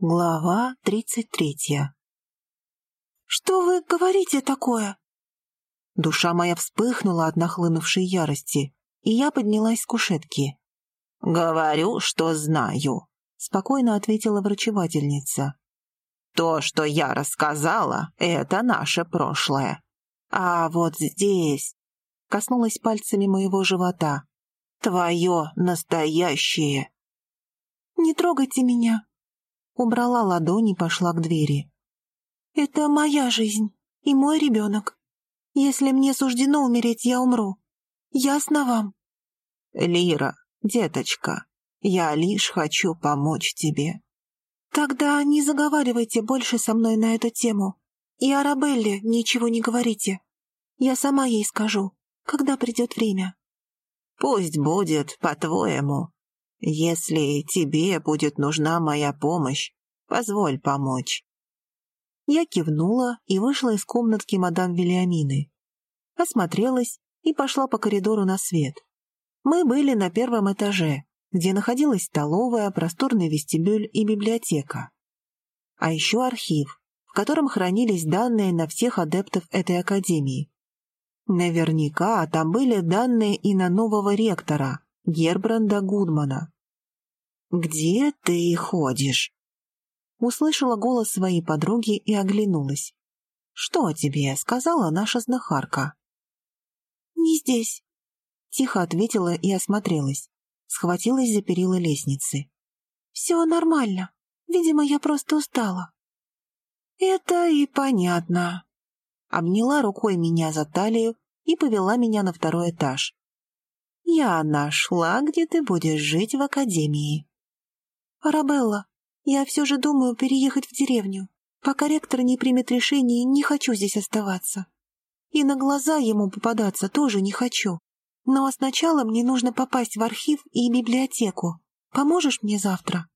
Глава тридцать третья. «Что вы говорите такое?» Душа моя вспыхнула от нахлынувшей ярости, и я поднялась с кушетки. «Говорю, что знаю», — спокойно ответила врачевательница. «То, что я рассказала, — это наше прошлое. А вот здесь...» — коснулась пальцами моего живота. «Твое настоящее». «Не трогайте меня», убрала ладони и пошла к двери. «Это моя жизнь и мой ребенок. Если мне суждено умереть, я умру. Ясно вам?» «Лира, деточка, я лишь хочу помочь тебе». «Тогда не заговаривайте больше со мной на эту тему. И о Рабелле ничего не говорите. Я сама ей скажу, когда придет время». «Пусть будет по-твоему», если тебе будет нужна моя помощь, позволь помочь». Я кивнула и вышла из комнатки мадам Вильямины. Осмотрелась и пошла по коридору на свет. Мы были на первом этаже, где находилась столовая, просторный вестибюль и библиотека. А еще архив, в котором хранились данные на всех адептов этой академии. Наверняка там были данные и на нового ректора, Гербранда Гудмана. «Где ты ходишь?» Услышала голос своей подруги и оглянулась. «Что тебе сказала наша знахарка?» «Не здесь», — тихо ответила и осмотрелась. Схватилась за перила лестницы. «Все нормально. Видимо, я просто устала». «Это и понятно». Обняла рукой меня за талию и повела меня на второй этаж. «Я нашла, где ты будешь жить в академии». «Арабелла, я все же думаю переехать в деревню. Пока ректор не примет решение, не хочу здесь оставаться. И на глаза ему попадаться тоже не хочу. Но сначала мне нужно попасть в архив и библиотеку. Поможешь мне завтра?»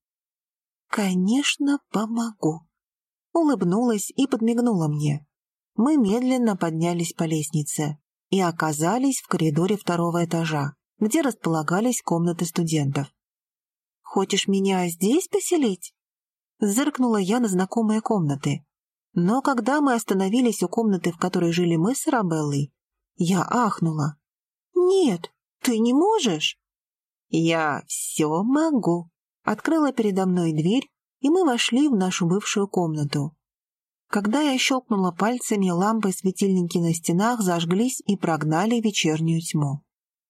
«Конечно, помогу», — улыбнулась и подмигнула мне. Мы медленно поднялись по лестнице и оказались в коридоре второго этажа, где располагались комнаты студентов. Хочешь меня здесь поселить?» Зыркнула я на знакомые комнаты. Но когда мы остановились у комнаты, в которой жили мы с Арабеллой, я ахнула. «Нет, ты не можешь!» «Я все могу!» Открыла передо мной дверь, и мы вошли в нашу бывшую комнату. Когда я щелкнула пальцами, лампы и светильники на стенах зажглись и прогнали вечернюю тьму.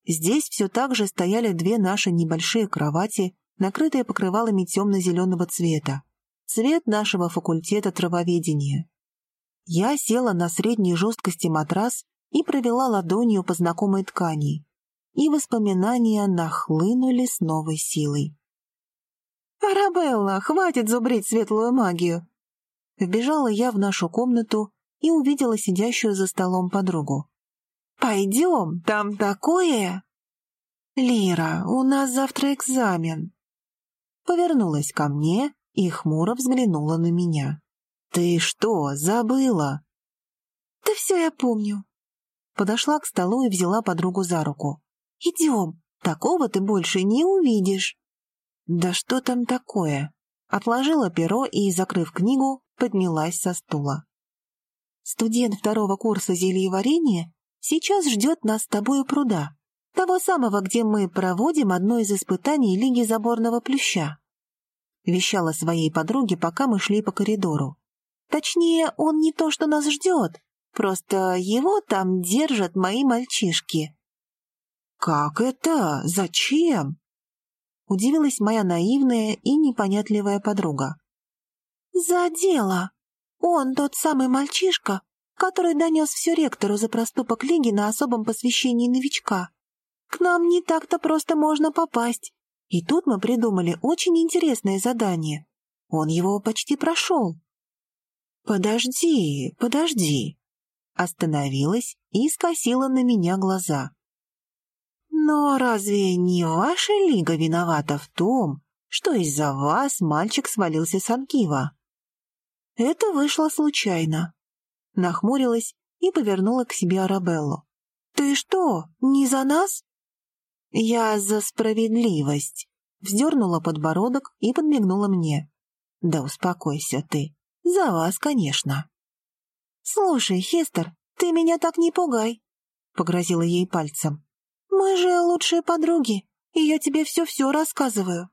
Здесь все так же стояли две наши небольшие кровати накрытые покрывалами темно-зеленого цвета, цвет нашего факультета травоведения. Я села на средней жесткости матрас и провела ладонью по знакомой ткани, и воспоминания нахлынули с новой силой. «Арабелла, хватит зубрить светлую магию!» Вбежала я в нашу комнату и увидела сидящую за столом подругу. «Пойдем, там такое!» «Лира, у нас завтра экзамен!» Повернулась ко мне и хмуро взглянула на меня. «Ты что, забыла?» «Да все я помню». Подошла к столу и взяла подругу за руку. «Идем, такого ты больше не увидишь». «Да что там такое?» Отложила перо и, закрыв книгу, поднялась со стула. «Студент второго курса зельеварения сейчас ждет нас с тобой у пруда. Того самого, где мы проводим одно из испытаний Лиги Заборного Плюща. Вещала своей подруге, пока мы шли по коридору. Точнее, он не то, что нас ждет, просто его там держат мои мальчишки. «Как это? Зачем?» Удивилась моя наивная и непонятливая подруга. «За дело! Он тот самый мальчишка, который донес все ректору за проступок Лиги на особом посвящении новичка. К нам не так-то просто можно попасть. И тут мы придумали очень интересное задание. Он его почти прошел. «Подожди, подожди!» Остановилась и скосила на меня глаза. «Но разве не ваша лига виновата в том, что из-за вас мальчик свалился с Анкива?» Это вышло случайно. Нахмурилась и повернула к себе Арабеллу. «Ты что, не за нас?» «Я за справедливость», — вздернула подбородок и подмигнула мне. Да успокойся ты. За вас, конечно. Слушай, Хестер, ты меня так не пугай, погрозила ей пальцем. Мы же лучшие подруги, и я тебе все-все рассказываю.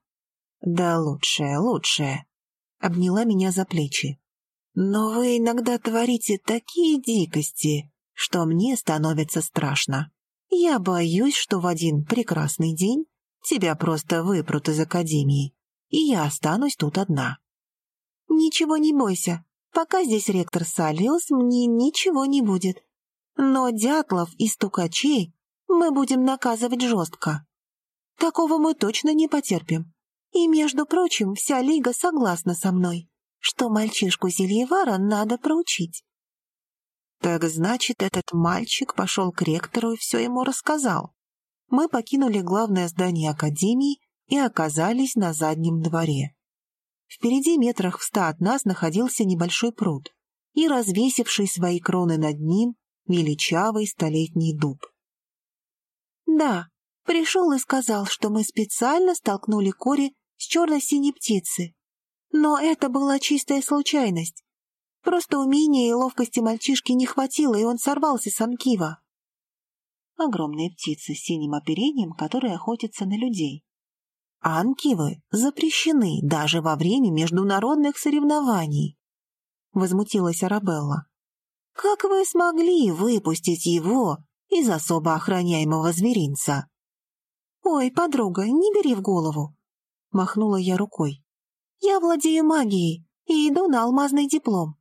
Да лучшее, лучшее. Обняла меня за плечи. Но вы иногда творите такие дикости, что мне становится страшно. Я боюсь, что в один прекрасный день тебя просто выпрут из академии, и я останусь тут одна. Ничего не бойся. Пока здесь ректор Салиус, мне ничего не будет. Но дятлов и стукачей мы будем наказывать жестко. Такого мы точно не потерпим. И, между прочим, вся лига согласна со мной, что мальчишку Зельевара надо проучить. Так значит, этот мальчик пошел к ректору и все ему рассказал. Мы покинули главное здание академии и оказались на заднем дворе. Впереди метрах в ста от нас находился небольшой пруд и развесивший свои кроны над ним величавый столетний дуб. Да, пришел и сказал, что мы специально столкнули Кори с черно-синей птицы. Но это была чистая случайность. Просто умения и ловкости мальчишки не хватило, и он сорвался с Анкива. Огромные птицы с синим оперением, которые охотятся на людей. Анкивы запрещены даже во время международных соревнований. Возмутилась Арабелла. Как вы смогли выпустить его из особо охраняемого зверинца? Ой, подруга, не бери в голову. Махнула я рукой. Я владею магией и иду на алмазный диплом.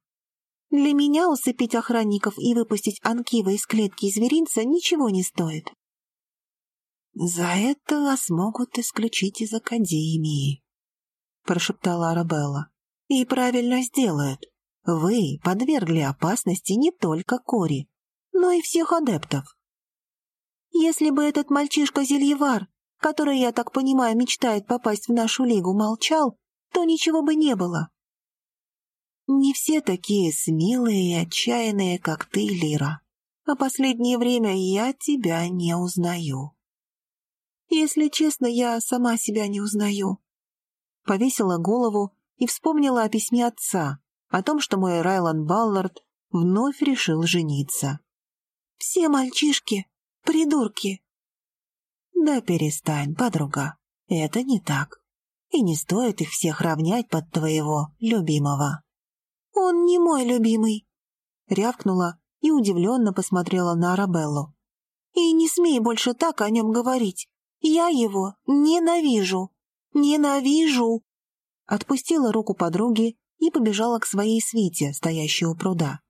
Для меня усыпить охранников и выпустить Анкива из клетки зверинца ничего не стоит. «За это вас могут исключить из Академии», — прошептала Арабелла. «И правильно сделают. Вы подвергли опасности не только Кори, но и всех адептов». «Если бы этот мальчишка-зельевар, который, я так понимаю, мечтает попасть в нашу лигу, молчал, то ничего бы не было». «Не все такие смелые и отчаянные, как ты, Лира. А последнее время я тебя не узнаю». Если честно, я сама себя не узнаю. Повесила голову и вспомнила о письме отца, о том, что мой Райлан Баллард вновь решил жениться. «Все мальчишки — придурки!» «Да перестань, подруга, это не так. И не стоит их всех равнять под твоего любимого». «Он не мой любимый!» — рявкнула и удивленно посмотрела на Арабеллу. «И не смей больше так о нем говорить. Я его ненавижу! Ненавижу!» Отпустила руку подруги и побежала к своей свите, стоящей у пруда.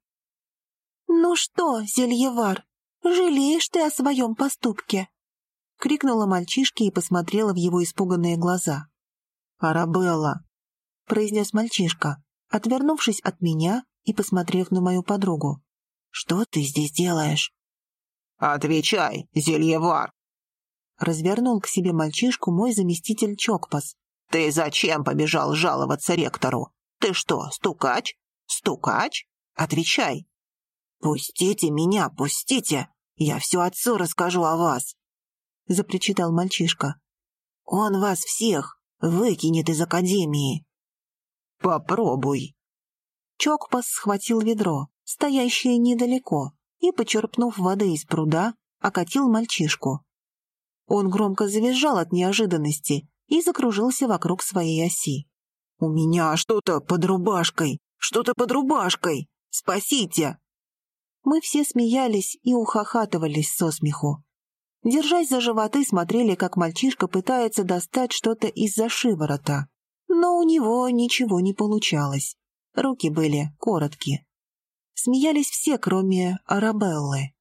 «Ну что, Зельевар, жалеешь ты о своем поступке?» — крикнула мальчишке и посмотрела в его испуганные глаза. «Арабелла!» — произнес мальчишка, отвернувшись от меня и посмотрев на мою подругу. «Что ты здесь делаешь?» «Отвечай, Зельевар!» Развернул к себе мальчишку мой заместитель Чокпас. «Ты зачем побежал жаловаться ректору? Ты что, стукач? Стукач? Отвечай!» «Пустите меня, пустите! Я все отцу расскажу о вас!» Запричитал мальчишка. «Он вас всех выкинет из академии!» «Попробуй!» Чокпас схватил ведро, стоящее недалеко, и, почерпнув воды из пруда, окатил мальчишку. Он громко завизжал от неожиданности и закружился вокруг своей оси. «У меня что-то под рубашкой! Что-то под рубашкой! Спасите!» Мы все смеялись и ухахатывались со смеху. Держась за животы, смотрели, как мальчишка пытается достать что-то из-за шиворота. Но у него ничего не получалось. Руки были короткие. Смеялись все, кроме Арабеллы.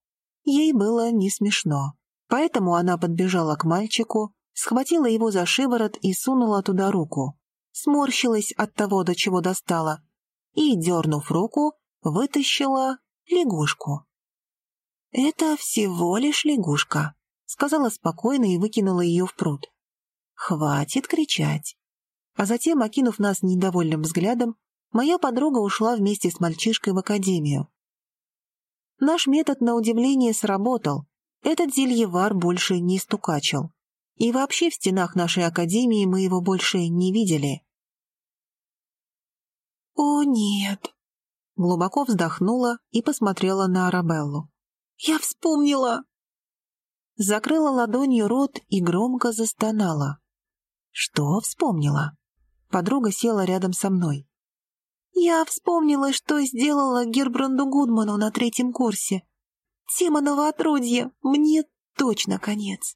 Ей было не смешно. Поэтому она подбежала к мальчику, схватила его за шиворот и сунула туда руку. Сморщилась от того, до чего достала, и, дернув руку, вытащила лягушку. «Это всего лишь лягушка», — сказала спокойно и выкинула ее в пруд. «Хватит кричать». А затем, окинув нас недовольным взглядом, моя подруга ушла вместе с мальчишкой в академию. Наш метод, на удивление, сработал, этот зельевар больше не стукачил. И вообще в стенах нашей академии мы его больше не видели. О, нет. Глубоко вздохнула и посмотрела на Арабеллу. Я вспомнила. Закрыла ладонью рот и громко застонала. Что вспомнила? Подруга села рядом со мной. Я вспомнила, что сделала Гербранду Гудману на третьем курсе. Тема новоотродья. Мне точно конец.